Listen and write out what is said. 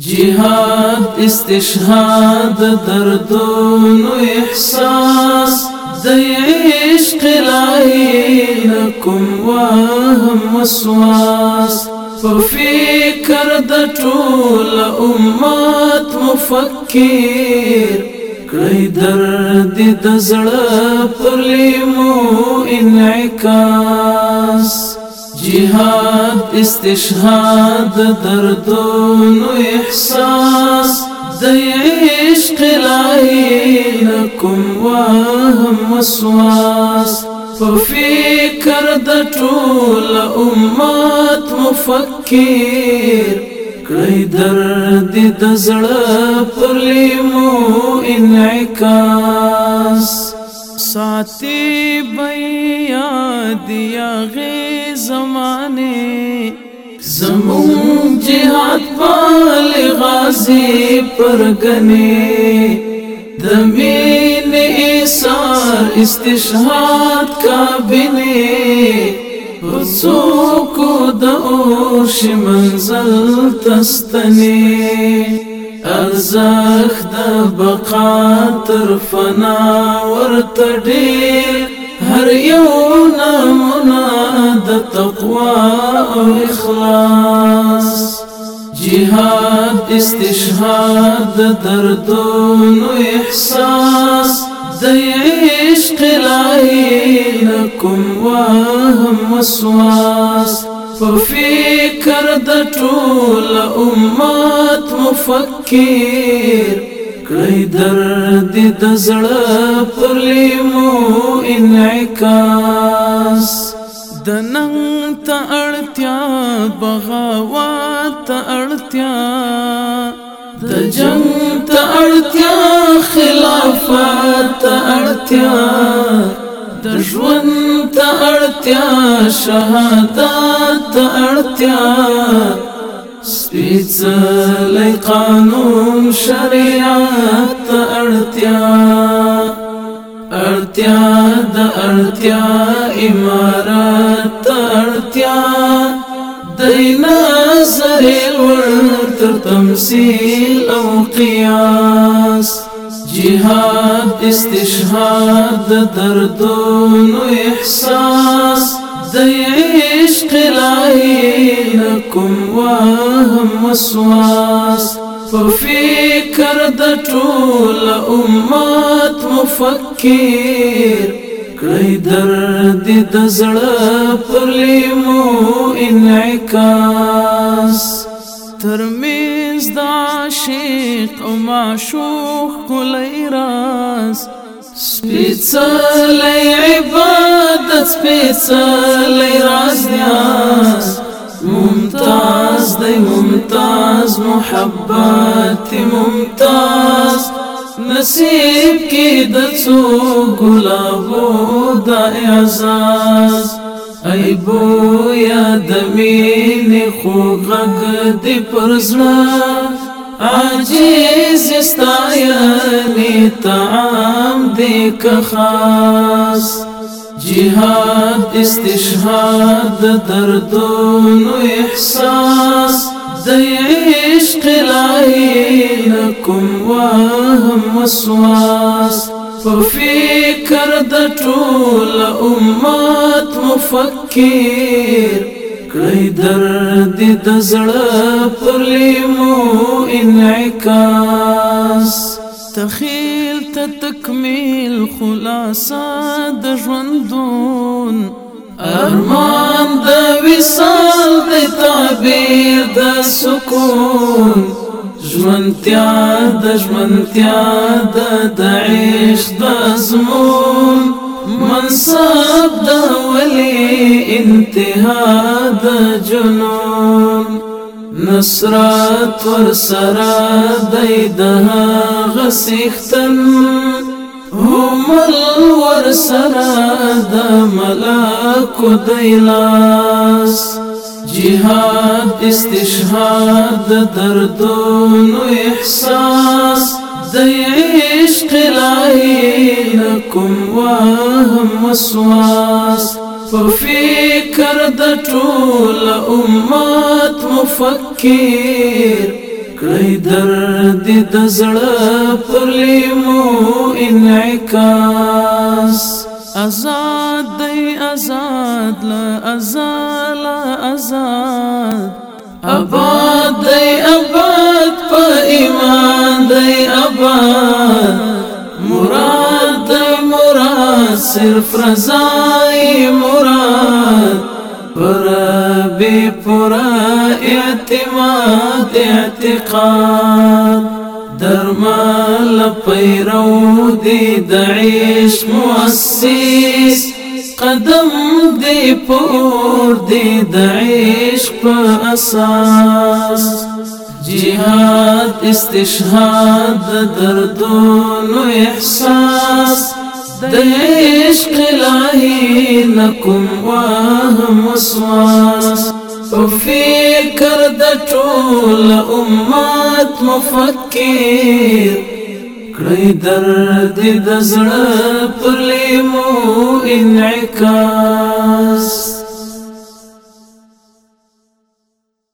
جهاد استشهاد دردون احساس دی عشق الهی لکم وهم وسواس په فکر د ټول امت مفکر کړی درد د زړه پر لیمو انعکاس جهاد استشهاد دردون احساس دی عشق الهی لکم وهم وسواس په فکر د ټول امت مفکر کړی درد د زړه پر لیمو انعکاس ساتي بیاد یا غی زمانے زمون جہاد پال غازی پر گنے دمین ایسار استشهاد کابنے پسوکو دعوش منزل تستنے ارزخ د بقا تر فنا ورته ډیر هر یو نمونه د تقوا او اخلاص جهاد استشهاد دردونو احساس د عشق الهی لكم وهم وسواس په فکر د ټول امت مفکر کړی درد د زړه پر لیمو انعکاس د نن ته اړتیا بغاوات ته اړتیا د جنگ ته اړتیا خلافات ته اړتیا د ژوند تړتیا شهادت تړتیا سپېڅلی قانون شریعت تړتیا اړتیا د اړتیا امارات تړتیا دینا سره ور تر تمثيل او قياس جهاد استشهاد دردون احساس دی عشق الهی لکم وهم وسواس په فکر د ټول امت مفکر کړی درد د زړه پر لیمو انعکاس معشوق کلی راز سپیڅلی عبادت سپیڅلی راز نیاز ممتاز دی ممتاز محبت ممتاز نصیب کی د څو ګلابو د اعزاز ای بو یا د مینې خو غږ دی پر زړه عاجز استایلی تعام دیک خاص جهاد استشهاد دردون و احساس دی عشق الهی لکم وهم وسواس ففکر د ټول امت مفکر کړی درد د زړه پر لیمو انعکاس تخیل ته تکمیل د ژوندون ارمان د وصال د تعبیر د سکون ژوندتیا د ژوندتیا د دعیش د زمون منصب د ولی انتها د جنون نصرات ور سرا دها غسختن هم ور سرا د ملاک دیلاس جهاد استشهاد دردون احساس دي عشق العی وهم وسواس ففي فکر د ټول امت مفکر درد د زړه إنعكاس انعکاس آزاد دی آزاد لا ازال آزاد آباد دی آباد صرف رضای مراد پر بی پورا اعتماد اعتقاد درمال پیرو دی دعیش مؤسس قدم دی پور دی دعیش په اساس جهاد استشهاد دردون احساس دی عشق العين لكم واهم وسواس وفي فکر طول أمات امت كري درد دزرق زړه پر لیمو